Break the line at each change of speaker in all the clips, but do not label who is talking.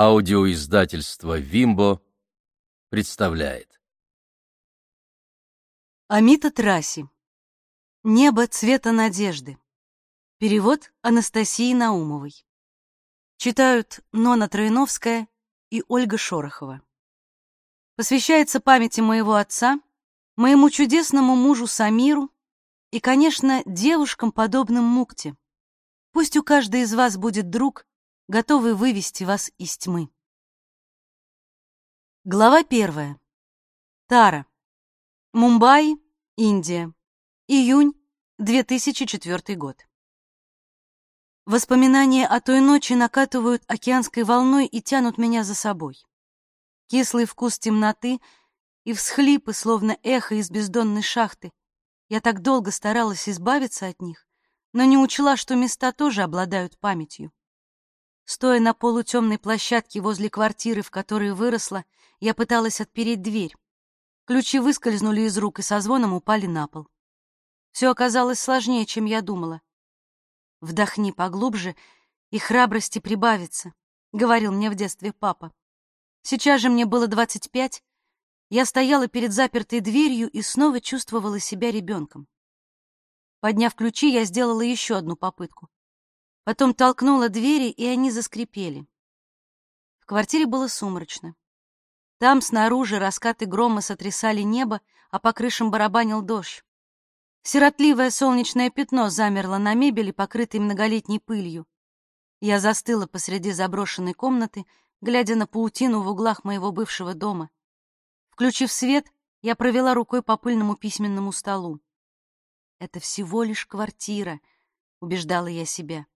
Аудиоиздательство «Вимбо» представляет.
Амита Траси. Небо цвета надежды. Перевод Анастасии Наумовой. Читают Нона Троиновская и Ольга Шорохова. Посвящается памяти моего отца, моему чудесному мужу Самиру и, конечно, девушкам, подобным Мукте. Пусть у каждой из вас будет друг, готовый вывести вас из тьмы. Глава первая. Тара. Мумбаи, Индия. Июнь 2004 год. Воспоминания о той ночи накатывают океанской волной и тянут меня за собой. Кислый вкус темноты и всхлипы, словно эхо из бездонной шахты. Я так долго старалась избавиться от них, но не учла, что места тоже обладают памятью. Стоя на полутемной площадке возле квартиры, в которой выросла, я пыталась отпереть дверь. Ключи выскользнули из рук и со звоном упали на пол. Все оказалось сложнее, чем я думала. «Вдохни поглубже, и храбрости прибавится», — говорил мне в детстве папа. Сейчас же мне было двадцать пять, я стояла перед запертой дверью и снова чувствовала себя ребенком. Подняв ключи, я сделала еще одну попытку. Потом толкнула двери, и они заскрипели. В квартире было сумрачно. Там снаружи раскаты грома сотрясали небо, а по крышам барабанил дождь. Сиротливое солнечное пятно замерло на мебели, покрытой многолетней пылью. Я застыла посреди заброшенной комнаты, глядя на паутину в углах моего бывшего дома. Включив свет, я провела рукой по пыльному письменному столу. «Это всего лишь квартира», — убеждала я себя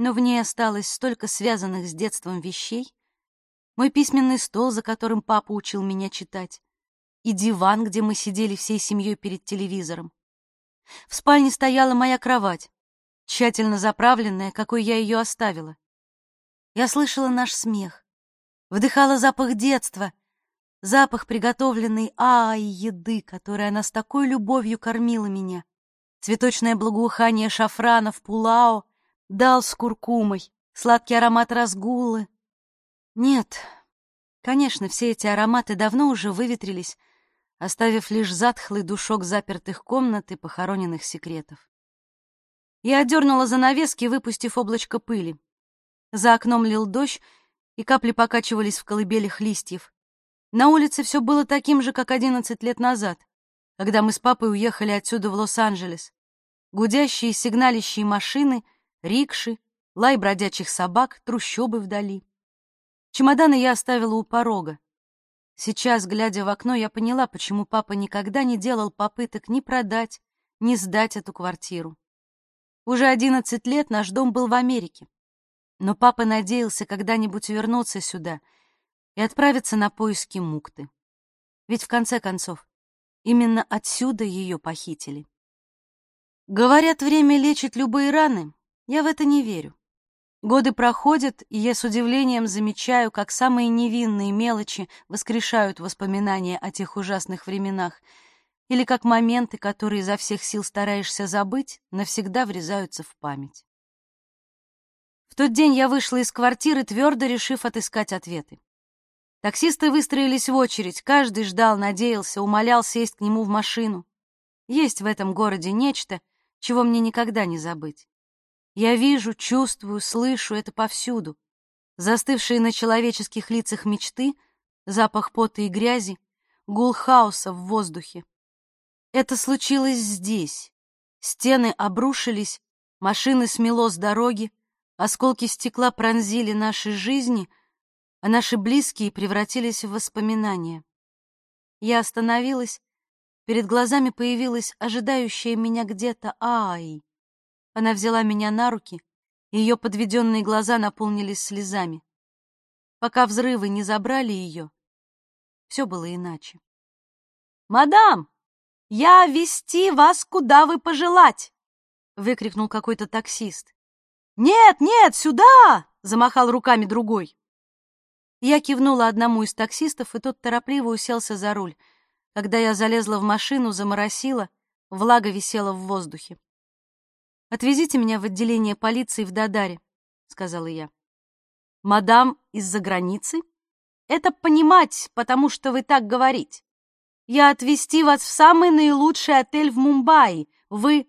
но в ней осталось столько связанных с детством вещей. Мой письменный стол, за которым папа учил меня читать, и диван, где мы сидели всей семьей перед телевизором. В спальне стояла моя кровать, тщательно заправленная, какой я ее оставила. Я слышала наш смех, вдыхала запах детства, запах приготовленной Аай еды, которой она с такой любовью кормила меня, цветочное благоухание шафрана в пулао дал с куркумой, сладкий аромат разгулы. Нет, конечно, все эти ароматы давно уже выветрились, оставив лишь затхлый душок запертых комнат и похороненных секретов. Я одернула занавески, выпустив облачко пыли. За окном лил дождь, и капли покачивались в колыбелях листьев. На улице все было таким же, как одиннадцать лет назад, когда мы с папой уехали отсюда в Лос-Анджелес. Гудящие сигналищие машины — рикши, лай бродячих собак, трущобы вдали. Чемоданы я оставила у порога. Сейчас, глядя в окно, я поняла, почему папа никогда не делал попыток ни продать, ни сдать эту квартиру. Уже одиннадцать лет наш дом был в Америке. Но папа надеялся когда-нибудь вернуться сюда и отправиться на поиски Мукты. Ведь, в конце концов, именно отсюда ее похитили. Говорят, время лечит любые раны, я в это не верю. Годы проходят, и я с удивлением замечаю, как самые невинные мелочи воскрешают воспоминания о тех ужасных временах, или как моменты, которые изо всех сил стараешься забыть, навсегда врезаются в память. В тот день я вышла из квартиры, твердо решив отыскать ответы. Таксисты выстроились в очередь, каждый ждал, надеялся, умолял сесть к нему в машину. Есть в этом городе нечто, чего мне никогда не забыть. Я вижу, чувствую, слышу это повсюду. Застывшие на человеческих лицах мечты, запах пота и грязи, гул хаоса в воздухе. Это случилось здесь. Стены обрушились, машины смело с дороги, осколки стекла пронзили наши жизни, а наши близкие превратились в воспоминания. Я остановилась, перед глазами появилась ожидающая меня где-то Ай. Она взяла меня на руки, и ее подведенные глаза наполнились слезами. Пока взрывы не забрали ее, все было иначе. «Мадам, я вести вас, куда вы пожелать!» — выкрикнул какой-то таксист. «Нет, нет, сюда!» — замахал руками другой. Я кивнула одному из таксистов, и тот торопливо уселся за руль. Когда я залезла в машину, заморосила, влага висела в воздухе. «Отвезите меня в отделение полиции в Дадаре», — сказала я. Мадам из-за границы? Это понимать, потому что вы так говорите. Я отвезти вас в самый наилучший отель в Мумбаи. Вы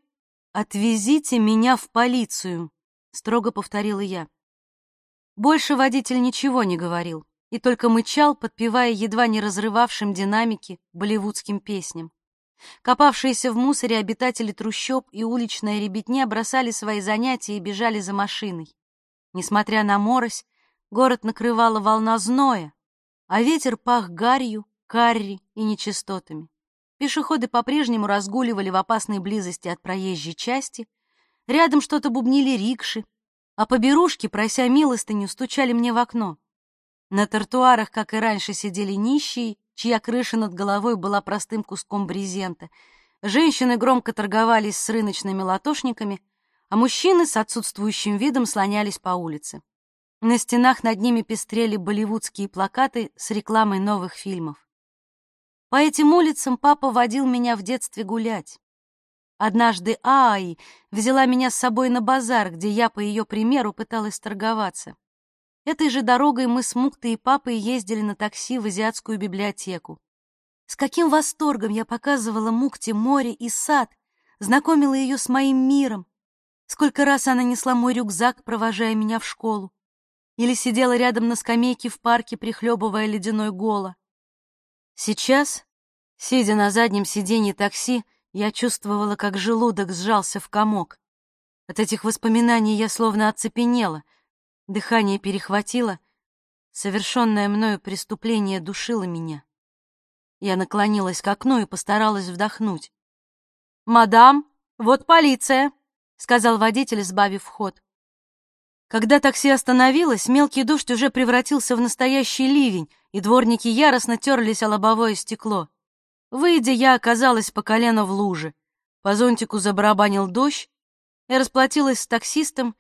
отвезите меня в полицию, строго повторила я. Больше водитель ничего не говорил и только мычал, подпевая едва не разрывавшим динамики болливудским песням. Копавшиеся в мусоре обитатели трущоб и уличная ребятня бросали свои занятия и бежали за машиной. Несмотря на морось, город накрывала волна зноя, а ветер пах гарью, карри и нечистотами. Пешеходы по-прежнему разгуливали в опасной близости от проезжей части, рядом что-то бубнили рикши, а поберушки, прося милостыню, стучали мне в окно. На тротуарах, как и раньше, сидели нищие чья крыша над головой была простым куском брезента. Женщины громко торговались с рыночными латошниками, а мужчины с отсутствующим видом слонялись по улице. На стенах над ними пестрели болливудские плакаты с рекламой новых фильмов. По этим улицам папа водил меня в детстве гулять. Однажды Аи взяла меня с собой на базар, где я, по ее примеру, пыталась торговаться. Этой же дорогой мы с Муктой и папой ездили на такси в азиатскую библиотеку. С каким восторгом я показывала Мукте море и сад, знакомила ее с моим миром. Сколько раз она несла мой рюкзак, провожая меня в школу. Или сидела рядом на скамейке в парке, прихлебывая ледяной голо. Сейчас, сидя на заднем сиденье такси, я чувствовала, как желудок сжался в комок. От этих воспоминаний я словно оцепенела — Дыхание перехватило. Совершенное мною преступление душило меня. Я наклонилась к окну и постаралась вдохнуть. «Мадам, вот полиция!» — сказал водитель, сбавив ход. Когда такси остановилось, мелкий дождь уже превратился в настоящий ливень, и дворники яростно терлись о лобовое стекло. Выйдя, я оказалась по колено в луже. По зонтику забарабанил дождь. Я расплатилась с таксистом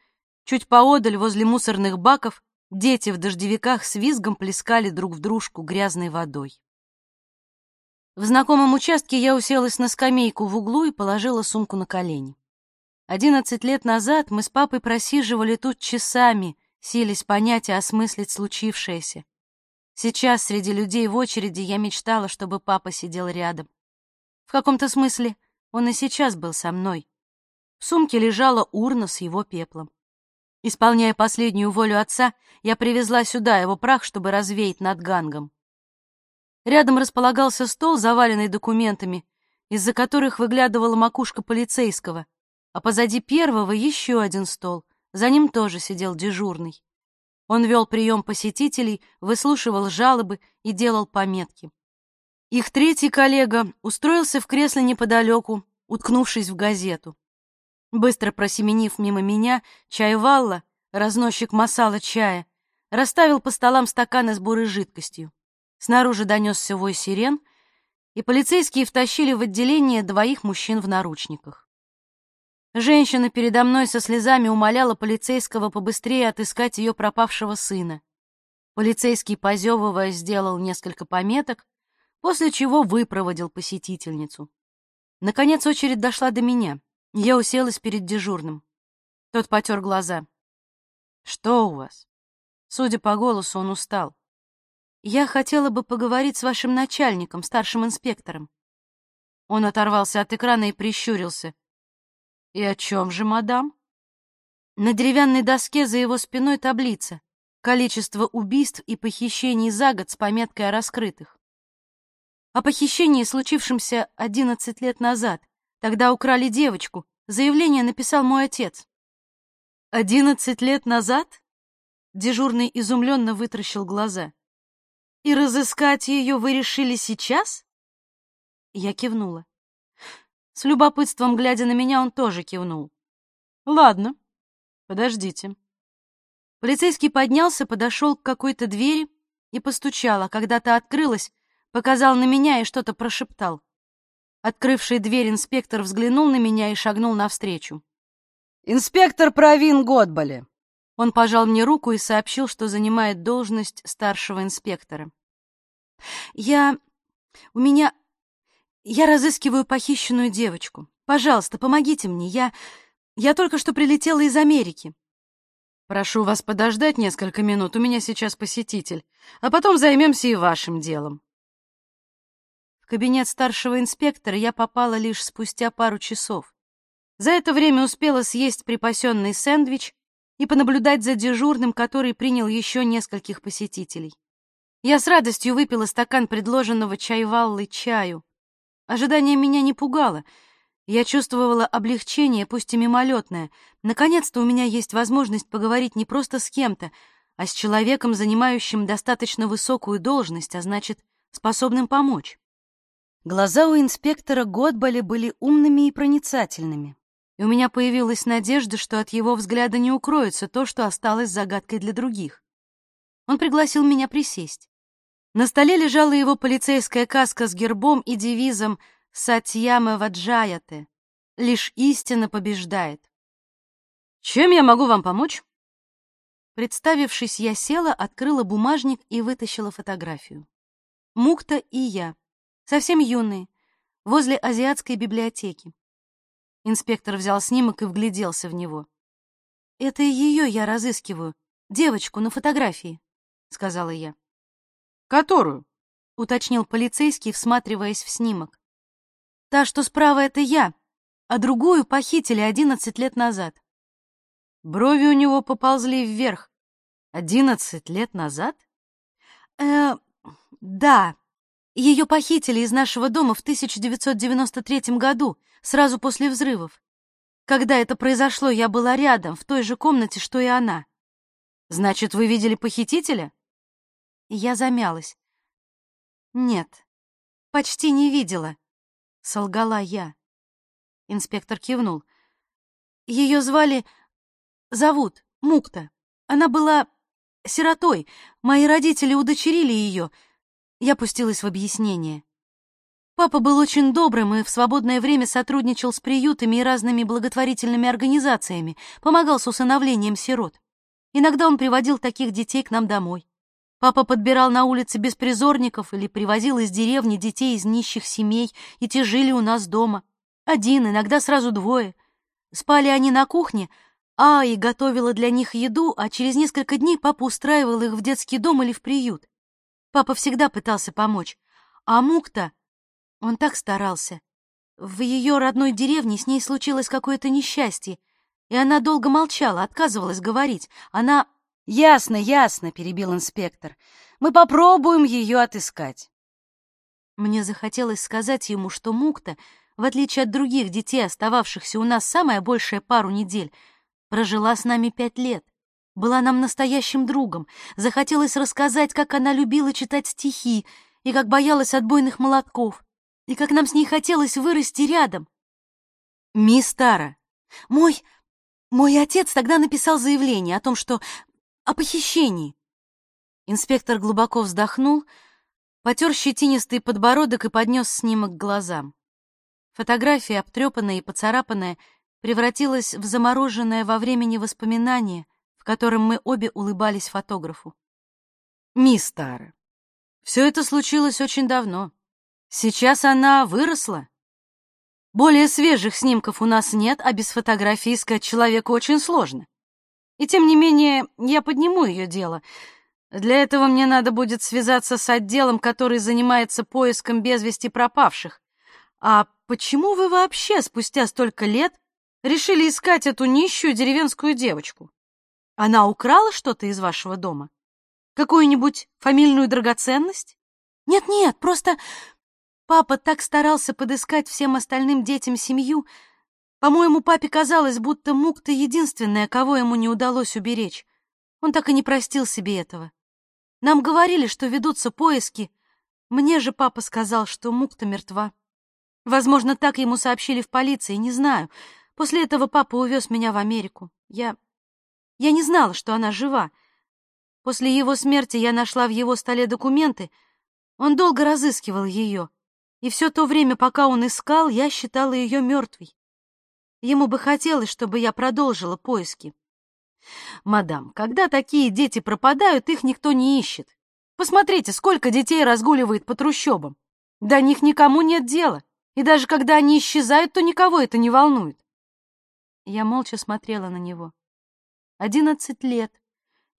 Чуть поодаль, возле мусорных баков, дети в дождевиках с визгом плескали друг в дружку грязной водой. В знакомом участке я уселась на скамейку в углу и положила сумку на колени. Одиннадцать лет назад мы с папой просиживали тут часами, сились понять и осмыслить случившееся. Сейчас среди людей в очереди я мечтала, чтобы папа сидел рядом. В каком-то смысле он и сейчас был со мной. В сумке лежала урна с его пеплом. Исполняя последнюю волю отца, я привезла сюда его прах, чтобы развеять над гангом. Рядом располагался стол, заваленный документами, из-за которых выглядывала макушка полицейского, а позади первого еще один стол, за ним тоже сидел дежурный. Он вел прием посетителей, выслушивал жалобы и делал пометки. Их третий коллега устроился в кресле неподалеку, уткнувшись в газету. Быстро просеменив мимо меня, чайвалла, разносчик масала чая, расставил по столам стаканы с бурой жидкостью. Снаружи донесся вой сирен, и полицейские втащили в отделение двоих мужчин в наручниках. Женщина передо мной со слезами умоляла полицейского побыстрее отыскать ее пропавшего сына. Полицейский, позевывая, сделал несколько пометок, после чего выпроводил посетительницу. Наконец очередь дошла до меня — я уселась перед дежурным. Тот потер глаза. «Что у вас?» Судя по голосу, он устал. «Я хотела бы поговорить с вашим начальником, старшим инспектором». Он оторвался от экрана и прищурился. «И о чем же, мадам?» На деревянной доске за его спиной таблица. Количество убийств и похищений за год с пометкой о раскрытых. О похищении, случившемся 11 лет назад, Тогда украли девочку. Заявление написал мой отец. Одиннадцать лет назад? Дежурный изумленно вытаращил глаза. И разыскать ее вы решили сейчас? Я кивнула. С любопытством глядя на меня, он тоже кивнул. Ладно, подождите. Полицейский поднялся, подошел к какой-то двери и постучал, а когда то открылась, показал на меня и что-то прошептал. Открывший дверь инспектор взглянул на меня и шагнул навстречу.
«Инспектор Провин Годболи!»
Он пожал мне руку и сообщил, что занимает должность старшего инспектора. «Я... у меня... я разыскиваю похищенную девочку. Пожалуйста, помогите мне. Я... я только что прилетела из Америки».
Прошу вас подождать несколько минут, у меня сейчас посетитель, а потом займемся и вашим делом.
Кабинет старшего инспектора я попала лишь спустя пару часов. За это время успела съесть припасенный сэндвич и понаблюдать за дежурным, который принял еще нескольких посетителей. Я с радостью выпила стакан предложенного чайваллы чаю. Ожидание меня не пугало. Я чувствовала облегчение, пусть и мимолетное. Наконец-то у меня есть возможность поговорить не просто с кем-то, а с человеком, занимающим достаточно высокую должность, а значит, способным помочь. Глаза у инспектора Годболя были умными и проницательными, и у меня появилась надежда, что от его взгляда не укроется то, что осталось загадкой для других. Он пригласил меня присесть. На столе лежала его полицейская каска с гербом и девизом «Сатьяма Ваджаяте» — «Лишь истина побеждает».
«Чем я могу вам помочь?»
Представившись, я села, открыла бумажник и вытащила фотографию. Мукта и я, совсем юные, возле азиатской библиотеки. Инспектор взял снимок и вгляделся в него. «Это ее я разыскиваю, девочку на фотографии», — сказала я.
«Которую?»
— уточнил полицейский, всматриваясь в снимок. «Та, что справа, это я, а другую похитили одиннадцать лет назад».
Брови у него поползли вверх. «Одиннадцать лет назад?»
«Э, да. Ее похитили из нашего дома в 1993 году, сразу после взрывов. Когда это произошло, я была рядом, в той же комнате, что и она».
«Значит, вы видели похитителя?»
Я замялась. «Нет, почти не видела», — солгала я. Инспектор кивнул. Ее звали... Зовут Мукта. Она была сиротой. Мои родители удочерили ее. Я пустилась в объяснение. Папа был очень добрым и в свободное время сотрудничал с приютами и разными благотворительными организациями, помогал с усыновлением сирот. Иногда он приводил таких детей к нам домой. Папа подбирал на улице беспризорников или привозил из деревни детей из нищих семей, и те жили у нас дома. Один, иногда сразу двое. Спали они на кухне, а и готовила для них еду, а через несколько дней папа устраивал их в детский дом или в приют. Папа всегда пытался помочь. А Мукта, он так старался. В ее родной деревне с ней случилось какое-то несчастье, и она долго молчала, отказывалась говорить. Она
«Ясно, ясно», — перебил инспектор. «Мы попробуем ее отыскать».
Мне захотелось сказать ему, что Мукта, в отличие от других детей, остававшихся у нас самая большая пару недель, прожила с нами пять лет, была нам настоящим другом. Захотелось рассказать, как она любила читать стихи и как боялась отбойных молотков, и как нам с ней хотелось вырасти рядом.
«Мисс Тара,
мой... мой отец тогда написал заявление о том, что о похищении. Инспектор глубоко вздохнул, потер щетинистый подбородок и поднес снимок к глазам. Фотография, обтрепанная и поцарапанная, превратилась в замороженное во времени воспоминание, в котором мы обе улыбались фотографу.
«Мисс Тара, все это случилось очень давно. Сейчас она выросла. Более свежих снимков у нас нет, а без фотографии искать человека очень сложно. И тем не менее, я подниму ее дело. Для этого мне надо будет связаться с отделом, который занимается поиском без вести пропавших. А почему вы вообще спустя столько лет решили искать эту нищую деревенскую девочку? Она украла что-то из вашего дома? Какую-нибудь фамильную драгоценность?
Нет-нет, просто папа так старался подыскать всем остальным детям семью, по-моему, папе казалось, будто Мукта единственная, кого ему не удалось уберечь. Он так и не простил себе этого. Нам говорили, что ведутся поиски. Мне же папа сказал, что Мукта мертва. Возможно, так ему сообщили в полиции, не знаю. После этого папа увез меня в Америку. Я... Я не знала, что она жива. После его смерти я нашла в его столе документы. Он долго разыскивал ее. И все то время, пока он искал, я считала ее мертвой. Ему бы хотелось, чтобы я продолжила поиски. Мадам, когда такие дети пропадают, их никто не ищет. Посмотрите, сколько детей разгуливает по трущобам. До них никому нет дела. И даже когда они исчезают, то никого это не волнует. Я молча смотрела на него. Одиннадцать лет.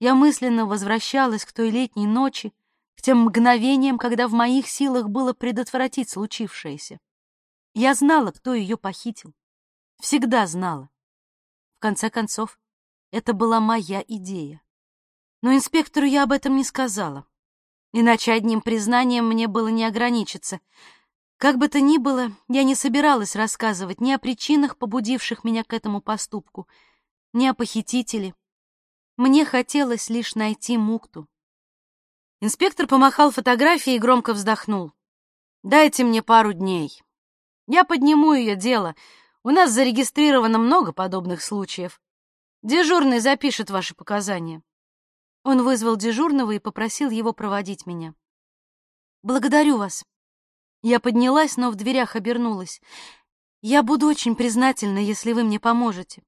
Я мысленно возвращалась к той летней ночи, к тем мгновениям, когда в моих силах было предотвратить случившееся. Я знала, кто ее похитил. Всегда знала. В конце концов, это была моя идея. Но инспектору я об этом не сказала. Иначе одним признанием мне было не ограничиться. Как бы то ни было, я не собиралась рассказывать ни о причинах, побудивших меня к этому поступку, ни о похитителе. Мне хотелось лишь найти Мукту. Инспектор помахал фотографией и громко вздохнул. «Дайте мне пару дней. Я подниму ее дело. У нас зарегистрировано много подобных случаев. Дежурный запишет ваши показания». Он вызвал дежурного и попросил его проводить меня. «Благодарю вас». Я поднялась, но в дверях обернулась. «Я буду очень признательна, если вы мне поможете».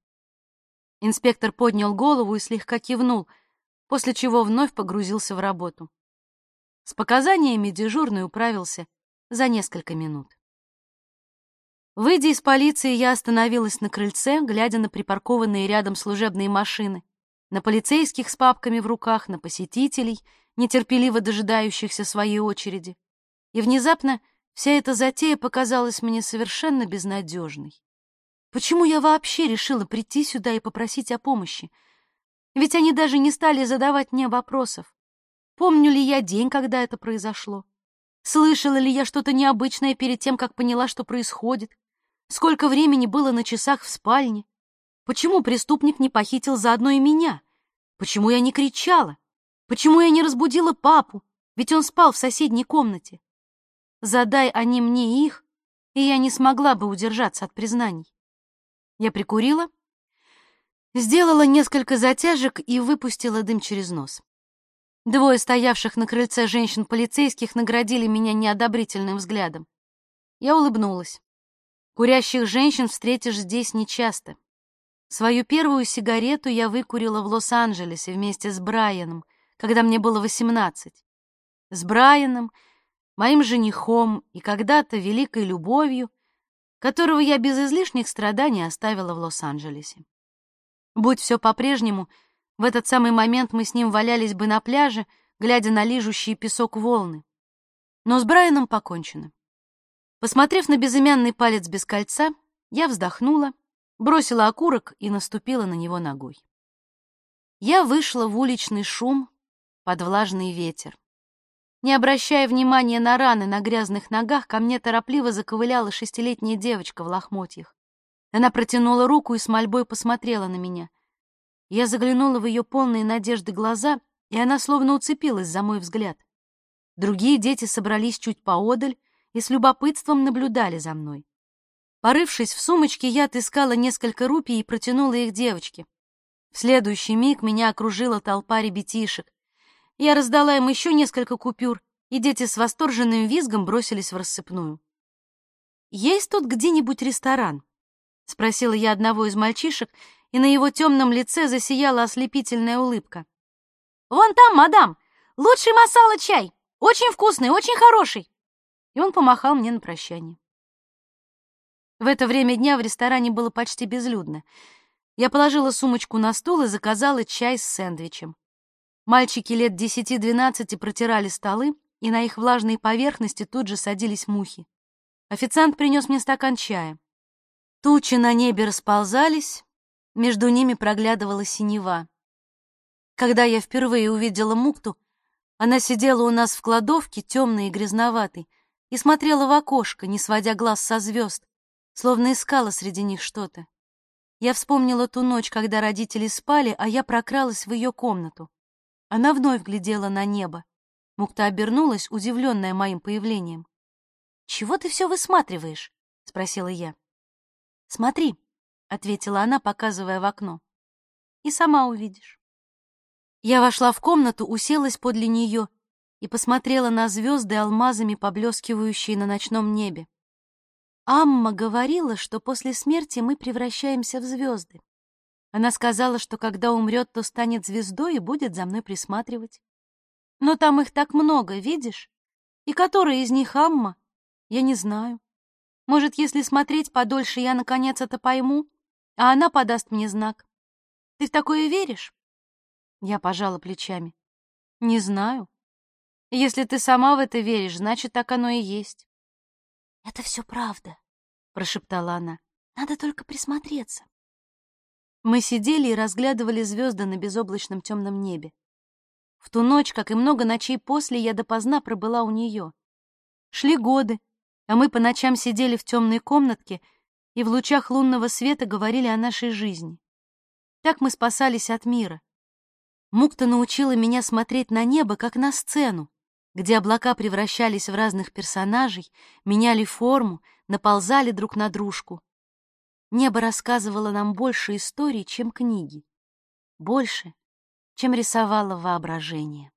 Инспектор поднял голову и слегка кивнул, после чего вновь погрузился в работу. С показаниями дежурный управился за несколько минут. Выйдя из полиции, я остановилась на крыльце, глядя на припаркованные рядом служебные машины, на полицейских с папками в руках, на посетителей, нетерпеливо дожидающихся своей очереди. И внезапно вся эта затея показалась мне совершенно безнадежной. Почему я вообще решила прийти сюда и попросить о помощи? Ведь они даже не стали задавать мне вопросов. Помню ли я день, когда это произошло? Слышала ли я что-то необычное перед тем, как поняла, что происходит? Сколько времени было на часах в спальне? Почему преступник не похитил заодно и меня? Почему я не кричала? Почему я не разбудила папу? Ведь он спал в соседней комнате. Задай они мне их, и я не смогла бы удержаться от признаний. Я прикурила, сделала несколько затяжек и выпустила дым через нос. Двое стоявших на крыльце женщин-полицейских наградили меня неодобрительным взглядом. Я улыбнулась. Курящих женщин встретишь здесь нечасто. Свою первую сигарету я выкурила в Лос-Анджелесе вместе с Брайаном, когда мне было восемнадцать. С Брайаном, моим женихом и когда-то великой любовью, которого я без излишних страданий оставила в Лос-Анджелесе. Будь все по-прежнему, в этот самый момент мы с ним валялись бы на пляже, глядя на лижущие песок волны. Но с Брайаном покончено. Посмотрев на безымянный палец без кольца, я вздохнула, бросила окурок и наступила на него ногой. Я вышла в уличный шум под влажный ветер. Не обращая внимания на раны на грязных ногах, ко мне торопливо заковыляла шестилетняя девочка в лохмотьях. Она протянула руку и с мольбой посмотрела на меня. Я заглянула в ее полные надежды глаза, и она словно уцепилась за мой взгляд. Другие дети собрались чуть поодаль, и с любопытством наблюдали за мной. Порывшись в сумочке, я отыскала несколько рупий и протянула их девочке. В следующий миг меня окружила толпа ребятишек. Я раздала им еще несколько купюр, и дети с восторженным визгом бросились в рассыпную. «Есть тут где-нибудь ресторан?» — спросила я одного из мальчишек, и на его темном лице засияла ослепительная улыбка. «Вон там, мадам! Лучший масала-чай! Очень вкусный, очень хороший!» и он помахал мне на прощание. В это время дня в ресторане было почти безлюдно. Я положила сумочку на стол и заказала чай с сэндвичем. Мальчики лет десяти-двенадцати протирали столы, и на их влажной поверхности тут же садились мухи. Официант принес мне стакан чая. Тучи на небе расползались, между ними проглядывала синева. Когда я впервые увидела Мукту, она сидела у нас в кладовке, темной и грязноватой, и смотрела в окошко, не сводя глаз со звезд, словно искала среди них что-то. Я вспомнила ту ночь, когда родители спали, а я прокралась в ее комнату. Она вновь глядела на небо. Мукта обернулась, удивленная моим появлением. «Чего ты все высматриваешь?» — спросила я. «Смотри», — ответила она, показывая в окно. «И сама увидишь». Я вошла в комнату, уселась подле нее и посмотрела на звезды, алмазами поблескивающие на ночном небе. Амма говорила, что после смерти мы превращаемся в звезды. Она сказала, что когда умрет, то станет звездой и будет за мной присматривать. Но там их так много, видишь? И которая из них Амма, я не знаю. Может, если смотреть подольше, я наконец это пойму, а она подаст мне знак. Ты в такое веришь?
Я пожала плечами.
Не знаю. Если ты сама в это веришь, значит, так оно и есть.
Это все правда, прошептала она. Надо только присмотреться.
Мы сидели и разглядывали звезды на безоблачном темном небе. В ту ночь, как и много ночей после, я допоздна пробыла у нее. Шли годы, а мы по ночам сидели в темной комнатке и в лучах лунного света говорили о нашей жизни. Так мы спасались от мира. Мукта научила меня смотреть на небо, как на сцену, где облака превращались в разных персонажей, меняли форму, наползали друг на дружку. Небо рассказывало нам больше историй, чем книги. Больше, чем рисовало воображение.